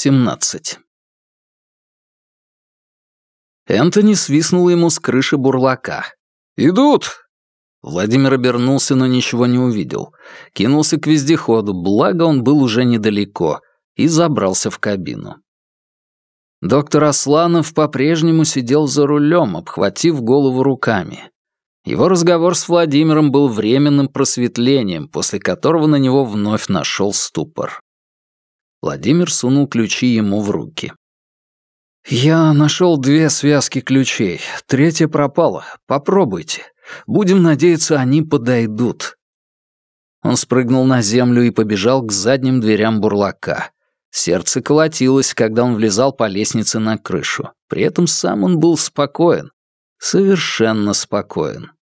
17. Энтони свистнул ему с крыши бурлака. «Идут!» Владимир обернулся, но ничего не увидел. Кинулся к вездеходу, благо он был уже недалеко, и забрался в кабину. Доктор Асланов по-прежнему сидел за рулем, обхватив голову руками. Его разговор с Владимиром был временным просветлением, после которого на него вновь нашел ступор. Владимир сунул ключи ему в руки. «Я нашел две связки ключей. Третья пропала. Попробуйте. Будем надеяться, они подойдут». Он спрыгнул на землю и побежал к задним дверям бурлака. Сердце колотилось, когда он влезал по лестнице на крышу. При этом сам он был спокоен. Совершенно спокоен.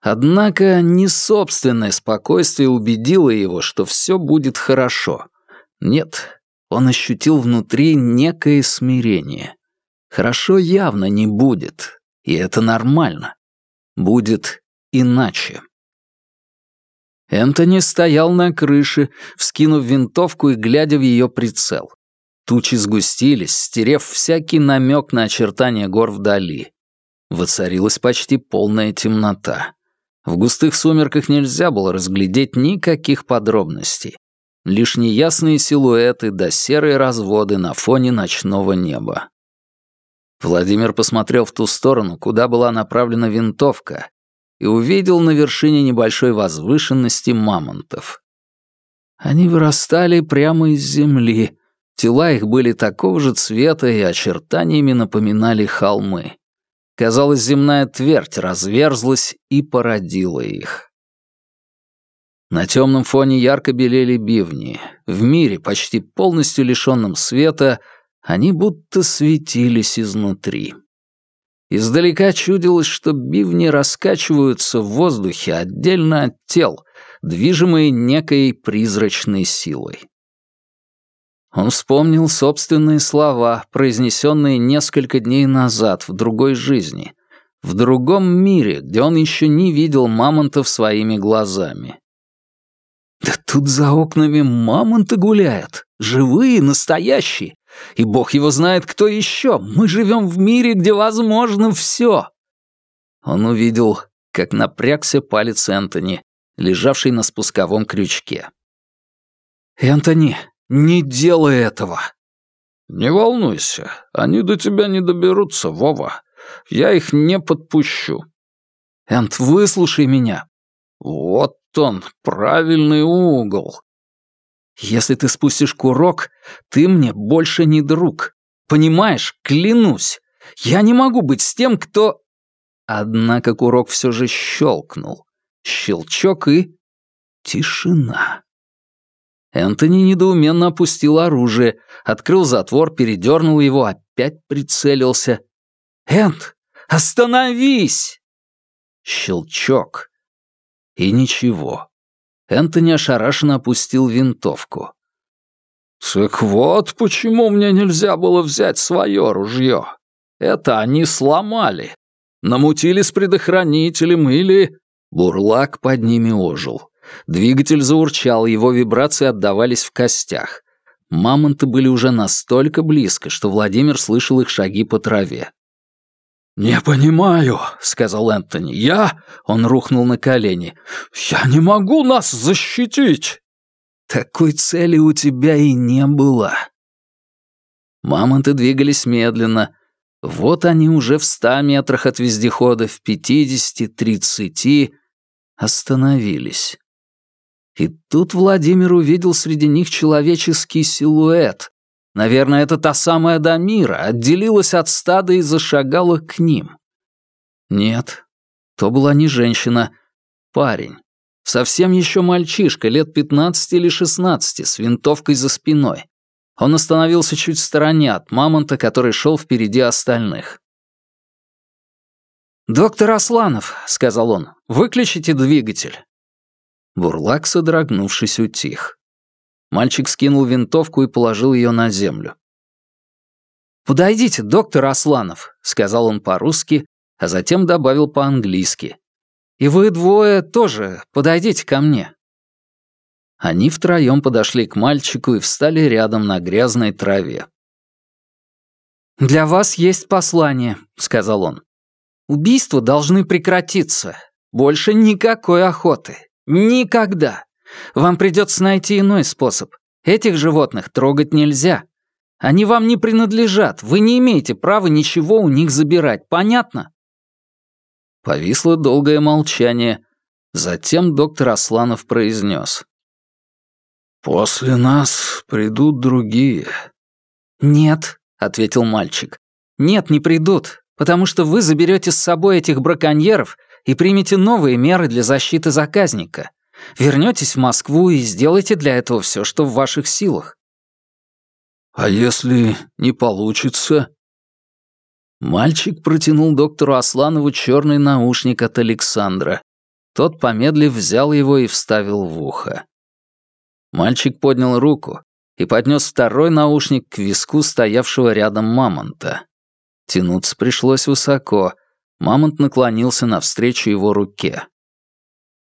Однако не собственное спокойствие убедило его, что все будет хорошо. Нет, он ощутил внутри некое смирение. Хорошо явно не будет, и это нормально. Будет иначе. Энтони стоял на крыше, вскинув винтовку и глядя в ее прицел. Тучи сгустились, стерев всякий намек на очертания гор вдали. Воцарилась почти полная темнота. В густых сумерках нельзя было разглядеть никаких подробностей. Лишь неясные силуэты да серые разводы на фоне ночного неба. Владимир посмотрел в ту сторону, куда была направлена винтовка, и увидел на вершине небольшой возвышенности мамонтов. Они вырастали прямо из земли, тела их были такого же цвета и очертаниями напоминали холмы. Казалось, земная твердь разверзлась и породила их. На темном фоне ярко белели бивни. В мире, почти полностью лишенном света, они будто светились изнутри. Издалека чудилось, что бивни раскачиваются в воздухе отдельно от тел, движимые некой призрачной силой. Он вспомнил собственные слова, произнесенные несколько дней назад в другой жизни, в другом мире, где он еще не видел мамонтов своими глазами. «Да тут за окнами мамонты гуляют, живые, настоящие, и бог его знает, кто еще. Мы живем в мире, где возможно все. Он увидел, как напрягся палец Энтони, лежавший на спусковом крючке. «Энтони, не делай этого!» «Не волнуйся, они до тебя не доберутся, Вова. Я их не подпущу». «Энт, выслушай меня». «Вот он, правильный угол. Если ты спустишь курок, ты мне больше не друг. Понимаешь, клянусь. Я не могу быть с тем, кто...» Однако курок все же щелкнул. Щелчок и... Тишина. Энтони недоуменно опустил оружие, открыл затвор, передернул его, опять прицелился. «Энт, остановись!» Щелчок. И ничего. Энтони ошарашенно опустил винтовку. «Так вот, почему мне нельзя было взять свое ружье. Это они сломали. Намутили с предохранителем или...» Бурлак под ними ожил. Двигатель заурчал, его вибрации отдавались в костях. Мамонты были уже настолько близко, что Владимир слышал их шаги по траве. «Не понимаю», — сказал Энтони. «Я...» — он рухнул на колени. «Я не могу нас защитить!» «Такой цели у тебя и не было». Мамонты двигались медленно. Вот они уже в ста метрах от вездехода, в пятидесяти, тридцати, остановились. И тут Владимир увидел среди них человеческий силуэт, Наверное, это та самая Дамира отделилась от стада и зашагала к ним. Нет, то была не женщина, парень. Совсем еще мальчишка, лет 15 или 16, с винтовкой за спиной. Он остановился чуть в стороне от мамонта, который шел впереди остальных. «Доктор Асланов», — сказал он, — «выключите двигатель». Бурлак, содрогнувшись, утих. Мальчик скинул винтовку и положил ее на землю. «Подойдите, доктор Асланов», — сказал он по-русски, а затем добавил по-английски. «И вы двое тоже подойдите ко мне». Они втроем подошли к мальчику и встали рядом на грязной траве. «Для вас есть послание», — сказал он. «Убийства должны прекратиться. Больше никакой охоты. Никогда. Вам придется найти иной способ. Этих животных трогать нельзя. Они вам не принадлежат. Вы не имеете права ничего у них забирать. Понятно?» Повисло долгое молчание. Затем доктор Асланов произнес. «После нас придут другие». «Нет», — ответил мальчик. «Нет, не придут, потому что вы заберете с собой этих браконьеров и примете новые меры для защиты заказника. Вернетесь в Москву и сделайте для этого все, что в ваших силах». «А если не получится?» Мальчик протянул доктору Асланову черный наушник от Александра. Тот, помедлив, взял его и вставил в ухо. Мальчик поднял руку и поднес второй наушник к виску стоявшего рядом мамонта. Тянуться пришлось высоко. Мамонт наклонился навстречу его руке.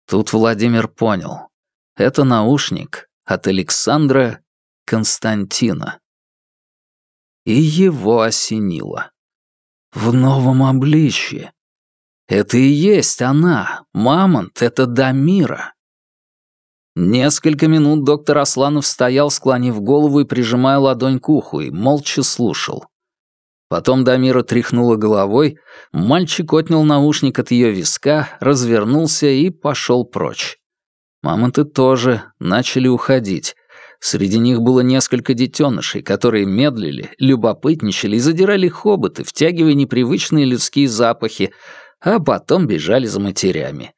Тут Владимир понял. Это наушник от Александра Константина. И его осенило. В новом обличье. Это и есть она, Мамонт, это Дамира. Несколько минут доктор Асланов стоял, склонив голову и прижимая ладонь к уху, и молча слушал. Потом Дамира тряхнула головой, мальчик отнял наушник от ее виска, развернулся и пошел прочь. Мамонты тоже начали уходить. Среди них было несколько детенышей, которые медлили, любопытничали и задирали хоботы, втягивая непривычные людские запахи, а потом бежали за матерями.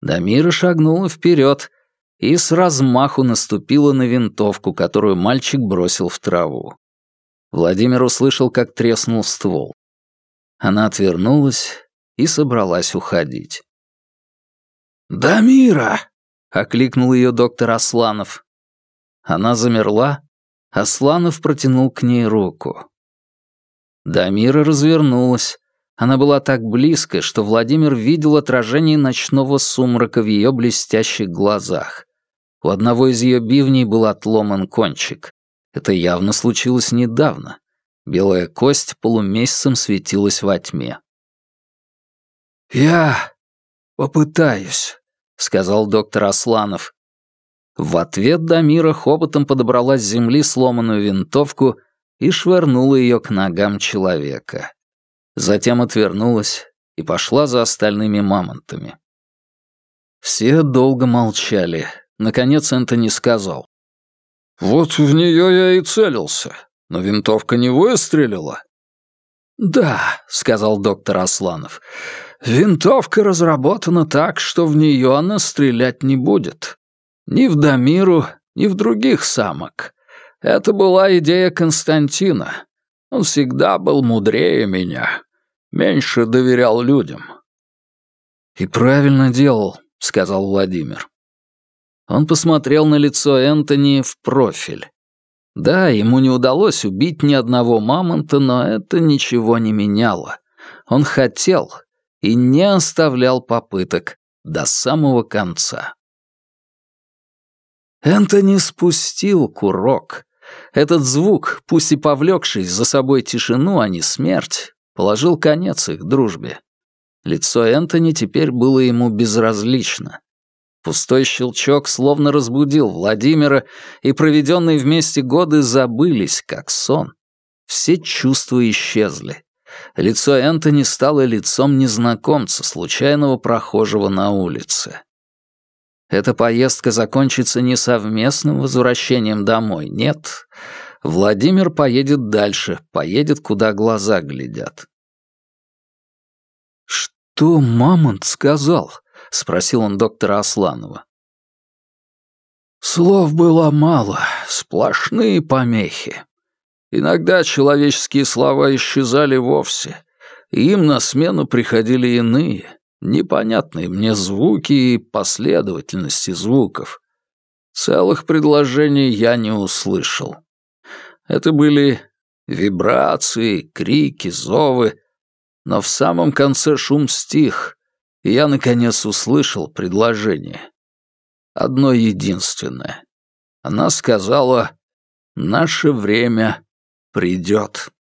Дамира шагнула вперед и с размаху наступила на винтовку, которую мальчик бросил в траву. Владимир услышал, как треснул ствол. Она отвернулась и собралась уходить. «Дамира!» — окликнул ее доктор Асланов. Она замерла, Асланов протянул к ней руку. Дамира развернулась. Она была так близко, что Владимир видел отражение ночного сумрака в ее блестящих глазах. У одного из ее бивней был отломан кончик. Это явно случилось недавно. Белая кость полумесяцем светилась во тьме. «Я попытаюсь», — сказал доктор Асланов. В ответ Дамира хоботом подобрала с земли сломанную винтовку и швырнула ее к ногам человека. Затем отвернулась и пошла за остальными мамонтами. Все долго молчали. Наконец Энтони сказал. «Вот в нее я и целился, но винтовка не выстрелила». «Да», — сказал доктор Асланов, — «винтовка разработана так, что в нее она стрелять не будет. Ни в Дамиру, ни в других самок. Это была идея Константина. Он всегда был мудрее меня, меньше доверял людям». «И правильно делал», — сказал Владимир. Он посмотрел на лицо Энтони в профиль. Да, ему не удалось убить ни одного мамонта, но это ничего не меняло. Он хотел и не оставлял попыток до самого конца. Энтони спустил курок. Этот звук, пусть и повлекший за собой тишину, а не смерть, положил конец их дружбе. Лицо Энтони теперь было ему безразлично. Пустой щелчок словно разбудил Владимира, и проведенные вместе годы забылись, как сон. Все чувства исчезли. Лицо Энтони стало лицом незнакомца, случайного прохожего на улице. Эта поездка закончится не совместным возвращением домой, нет. Владимир поедет дальше, поедет, куда глаза глядят. «Что Мамонт сказал?» — спросил он доктора Асланова. Слов было мало, сплошные помехи. Иногда человеческие слова исчезали вовсе, и им на смену приходили иные, непонятные мне звуки и последовательности звуков. Целых предложений я не услышал. Это были вибрации, крики, зовы, но в самом конце шум стих, и я, наконец, услышал предложение. одно единственное. Она сказала, «Наше время придет».